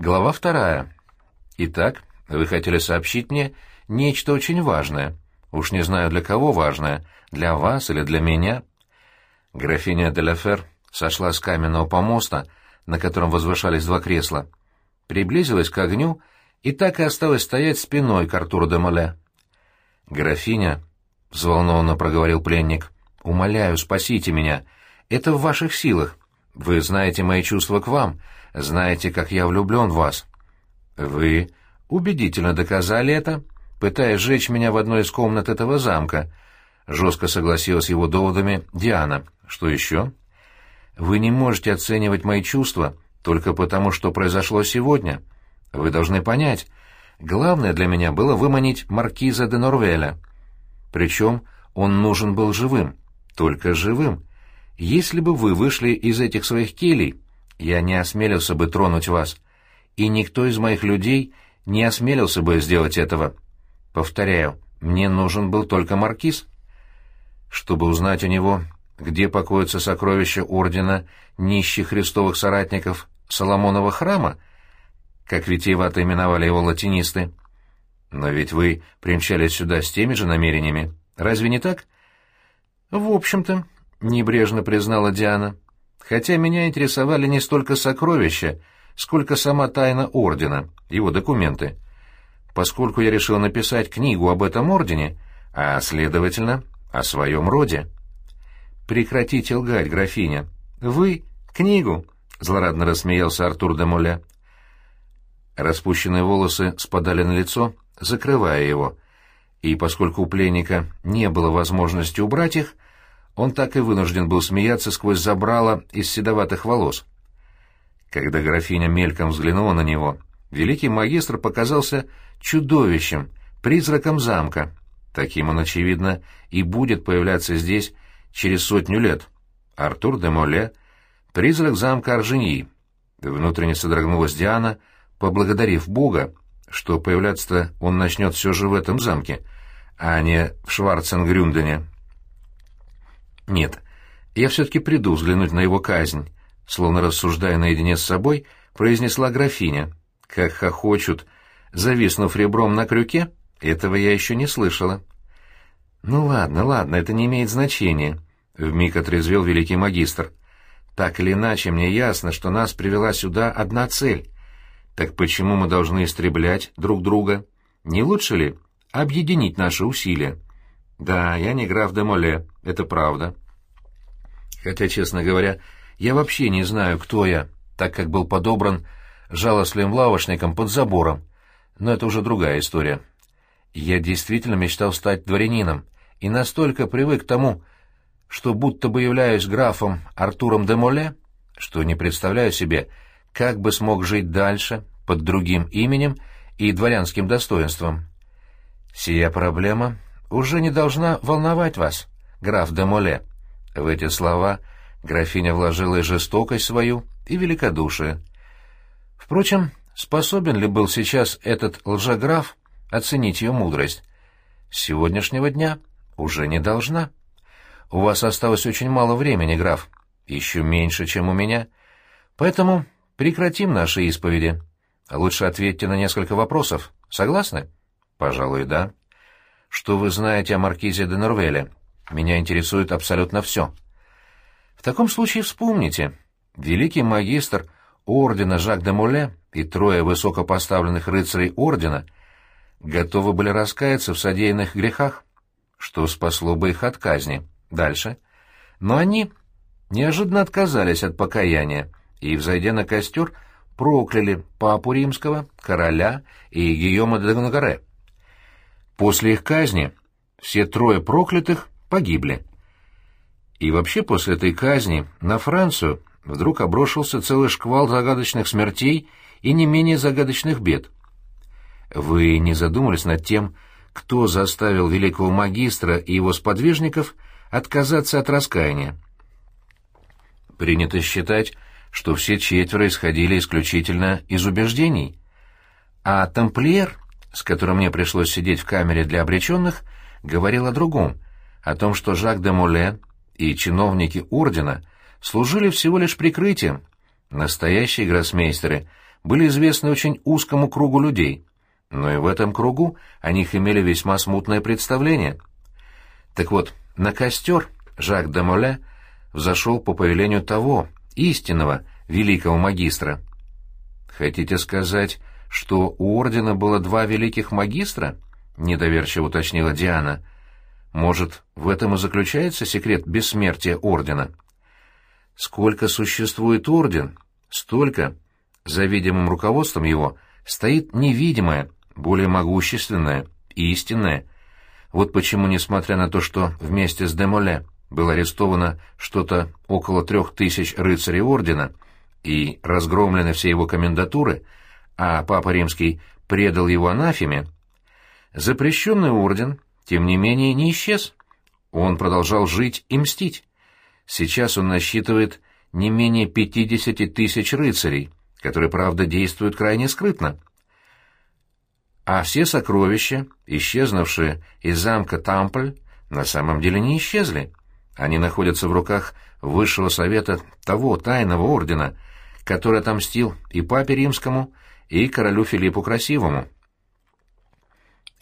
Глава вторая. Итак, вы хотели сообщить мне нечто очень важное. Уж не знаю, для кого важное, для вас или для меня. Графиня де Лафер сошла с каменного помоста, на котором возвышались два кресла, приблизилась к огню и так и осталась стоять спиной к Артуру де Моле. «Графиня», — взволнованно проговорил пленник, — «умоляю, спасите меня. Это в ваших силах. Вы знаете мои чувства к вам, знаете, как я влюблен в вас». «Вы убедительно доказали это, пытаясь сжечь меня в одной из комнат этого замка», — жестко согласилась его доводами Диана. «Что еще?» «Вы не можете оценивать мои чувства только потому, что произошло сегодня. Вы должны понять, главное для меня было выманить маркиза де Норвеля. Причем он нужен был живым, только живым. Если бы вы вышли из этих своих келей, я не осмелился бы тронуть вас, и никто из моих людей не осмелился бы сделать этого. Повторяю, мне нужен был только маркиз. Чтобы узнать у него, где покоятся сокровища ордена нищих христовых соратников Соломонова храма, как витиевато именовали его латинисты. Но ведь вы примчались сюда с теми же намерениями, разве не так? В общем-то, небрежно признала Диана, хотя меня интересовали не столько сокровища, сколько сама тайна ордена, его документы. Поскольку я решил написать книгу об этом ордене, а, следовательно, о своем роде. «Прекратите лгать, графиня. Вы — книгу!» — злорадно рассмеялся Артур де Моля. Распущенные волосы спадали на лицо, закрывая его, и поскольку у пленника не было возможности убрать их, он так и вынужден был смеяться сквозь забрало из седоватых волос. Когда графиня мельком взглянула на него, великий магистр показался чудовищем, призраком замка. Таким он, очевидно, и будет появляться здесь через сотню лет. Артур де Моле — призрак замка Аржиньи. Внутренне содрогнулась Диана, поблагодарив Бога, что появляться-то он начнет все же в этом замке, а не в Шварценгрюндене. Нет, я все-таки приду взглянуть на его казнь, словно рассуждая наедине с собой, произнесла графиня. Как хохочут, зависнув ребром на крюке, этого я еще не слышала. «Ну ладно, ладно, это не имеет значения», — вмиг отрезвел великий магистр. «Так или иначе, мне ясно, что нас привела сюда одна цель. Так почему мы должны истреблять друг друга? Не лучше ли объединить наши усилия?» «Да, я не граф де Моле, это правда. Хотя, честно говоря, я вообще не знаю, кто я, так как был подобран жалостливым лавочником под забором. Но это уже другая история. Я действительно мечтал стать дворянином и настолько привык к тому, что будто бы являюсь графом Артуром де Моле, что не представляю себе, как бы смог жить дальше под другим именем и дворянским достоинством. Сия проблема уже не должна волновать вас, граф де Моле. В эти слова графиня вложила и жестокость свою, и великодушие. Впрочем, способен ли был сейчас этот лжеграф оценить ее мудрость. С сегодняшнего дня уже не должна. У вас осталось очень мало времени, граф, еще меньше, чем у меня. Поэтому прекратим наши исповеди. Лучше ответьте на несколько вопросов. Согласны? Пожалуй, да. Что вы знаете о маркизе де Норвеле? Меня интересует абсолютно все. В таком случае вспомните. Великий магистр ордена Жак де Моле и трое высокопоставленных рыцарей ордена — готовы были раскаяться в содеянных грехах, что спасло бы их от казни. Дальше. Но они неожиданно отказались от покаяния и, взойдя на костер, прокляли папу римского, короля и Гийома де Гагаре. После их казни все трое проклятых погибли. И вообще после этой казни на Францию вдруг обрушился целый шквал загадочных смертей и не менее загадочных бед. Вы не задумались над тем, кто заставил великого магистра и его сподвижников отказаться от раскаяния? Принято считать, что все четверо исходили исключительно из убеждений. А тамплиер, с которым мне пришлось сидеть в камере для обреченных, говорил о другом, о том, что Жак де Моле и чиновники ордена служили всего лишь прикрытием. Настоящие гроссмейстеры были известны очень узкому кругу людей, но и в этом кругу о них имели весьма смутное представление. Так вот, на костер Жак де Моле взошел по повелению того, истинного, великого магистра. «Хотите сказать, что у ордена было два великих магистра?» — недоверчиво уточнила Диана. «Может, в этом и заключается секрет бессмертия ордена?» «Сколько существует орден, столько, за видимым руководством его, стоит невидимое, более могущественное, истинное. Вот почему, несмотря на то, что вместе с Демоле было арестовано что-то около трех тысяч рыцарей ордена и разгромлены все его комендатуры, а Папа Римский предал его анафеме, запрещенный орден, тем не менее, не исчез. Он продолжал жить и мстить. Сейчас он насчитывает не менее пятидесяти тысяч рыцарей, которые, правда, действуют крайне скрытно. А все сокровища, исчезнувшие из замка Тампль, на самом деле не исчезли. Они находятся в руках Высшего Совета того тайного ордена, который отомстил и Папе Римскому, и королю Филиппу Красивому.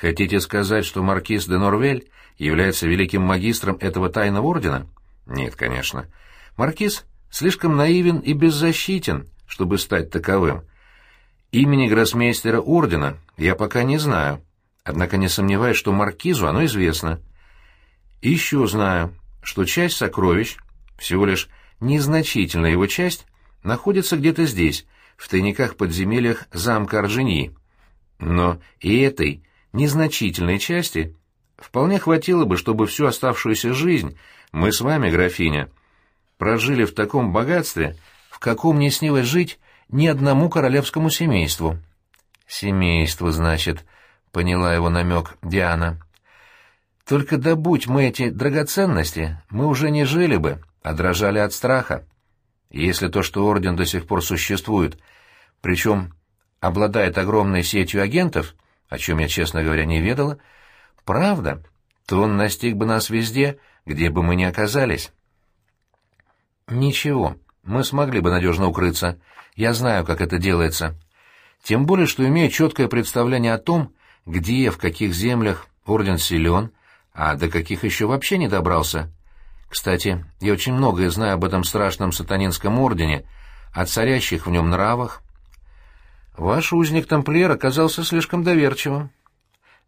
Хотите сказать, что маркиз де Норвель является великим магистром этого тайного ордена? Нет, конечно. Маркиз слишком наивен и беззащитен, чтобы стать таковым. Имени гроссмейстера ордена я пока не знаю, однако не сомневаюсь, что маркизу оно известно. еще знаю, что часть сокровищ, всего лишь незначительная его часть, находится где-то здесь, в тайниках подземельях замка Оржении. Но и этой незначительной части вполне хватило бы, чтобы всю оставшуюся жизнь мы с вами, графиня, прожили в таком богатстве, в каком не снилось жить ни одному королевскому семейству. «Семейство, значит», — поняла его намек Диана. «Только добудь мы эти драгоценности, мы уже не жили бы, а дрожали от страха. Если то, что Орден до сих пор существует, причем обладает огромной сетью агентов, о чем я, честно говоря, не ведала, правда, то он настиг бы нас везде, где бы мы ни оказались. Ничего, мы смогли бы надежно укрыться. Я знаю, как это делается. Тем более, что имею четкое представление о том, где, в каких землях орден силен, а до каких еще вообще не добрался. Кстати, я очень многое знаю об этом страшном сатанинском ордене, о царящих в нем нравах. Ваш узник-тамплиер оказался слишком доверчивым.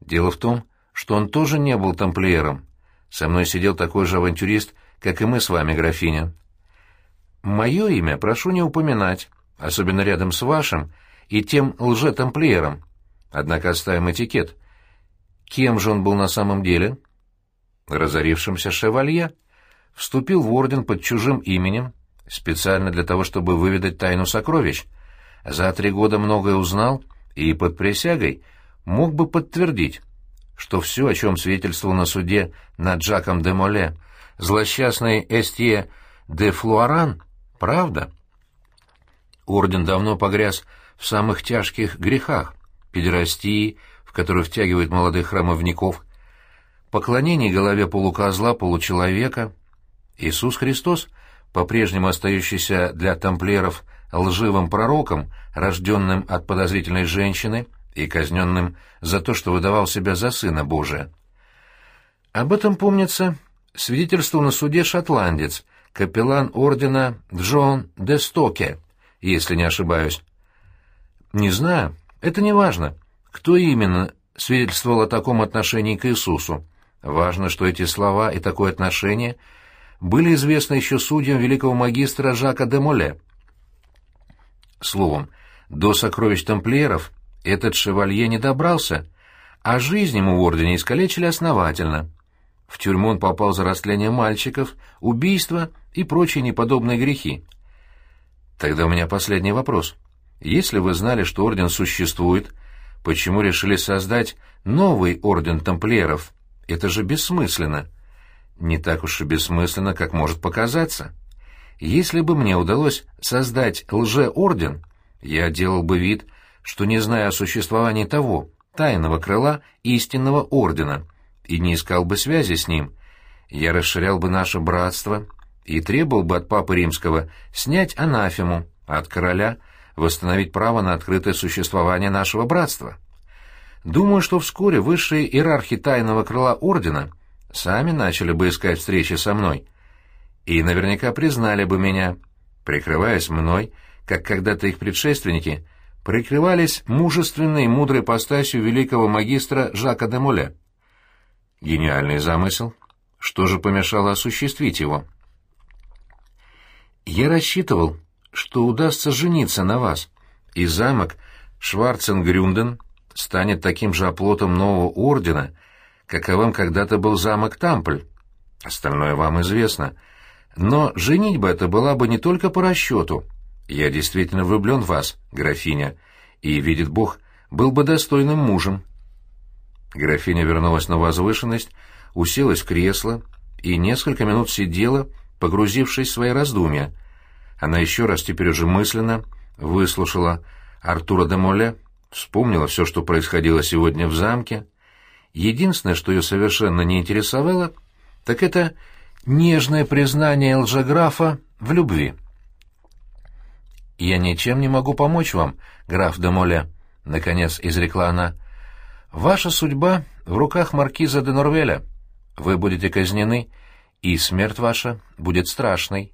Дело в том, что он тоже не был тамплиером. Со мной сидел такой же авантюрист, как и мы с вами, графиня. Мое имя прошу не упоминать, особенно рядом с вашим и тем лже-тамплиером. Однако оставим этикет. Кем же он был на самом деле? Разорившимся шевалье. Вступил в орден под чужим именем, специально для того, чтобы выведать тайну сокровищ. За три года многое узнал и под присягой мог бы подтвердить, что все, о чем свидетельствовал на суде над Джаком де Моле, злосчастный Эстье де Флуаран, правда? Орден давно погряз в самых тяжких грехах — педерастии, в которую втягивает молодых храмовников, поклонение голове полукозла, получеловека. Иисус Христос, по-прежнему остающийся для тамплиеров лживым пророком, рожденным от подозрительной женщины — и казненным за то, что выдавал себя за сына Божия. Об этом, помнится, свидетельствовал на суде шотландец, капеллан ордена Джон де Стоке, если не ошибаюсь. Не знаю, это не важно, кто именно свидетельствовал о таком отношении к Иисусу. Важно, что эти слова и такое отношение были известны еще судьям великого магистра Жака де Моле. Словом, до сокровищ тамплиеров этот шевалье не добрался, а жизнь ему в ордене искалечили основательно. В тюрьму он попал за растление мальчиков, убийство и прочие неподобные грехи. Тогда у меня последний вопрос. Если вы знали, что орден существует, почему решили создать новый орден тамплиеров? Это же бессмысленно. Не так уж и бессмысленно, как может показаться. Если бы мне удалось создать лже-орден, я делал бы вид, что не зная о существовании того, тайного крыла истинного ордена, и не искал бы связи с ним, я расширял бы наше братство и требовал бы от Папы Римского снять анафему, от короля восстановить право на открытое существование нашего братства. Думаю, что вскоре высшие иерархи тайного крыла Ордена сами начали бы искать встречи со мной. И наверняка признали бы меня, прикрываясь мной, как когда-то их предшественники прикрывались мужественной и мудрой постасью великого магистра Жака де Моле. Гениальный замысел. Что же помешало осуществить его? Я рассчитывал, что удастся жениться на вас, и замок Шварценгрюнден станет таким же оплотом нового ордена, каковым когда-то был замок Тампль. Остальное вам известно. Но женитьба эта была бы не только по расчету. Я действительно влюблен в вас, графиня, и, видит Бог, был бы достойным мужем. Графиня вернулась на возвышенность, уселась в кресло и несколько минут сидела, погрузившись в свои раздумья. Она еще раз теперь уже мысленно выслушала Артура де Моле, вспомнила все, что происходило сегодня в замке. Единственное, что ее совершенно не интересовало, так это нежное признание лжеграфа в любви. «Я ничем не могу помочь вам, граф де Моле», — наконец изрекла она. «Ваша судьба в руках маркиза де Норвеля. Вы будете казнены, и смерть ваша будет страшной».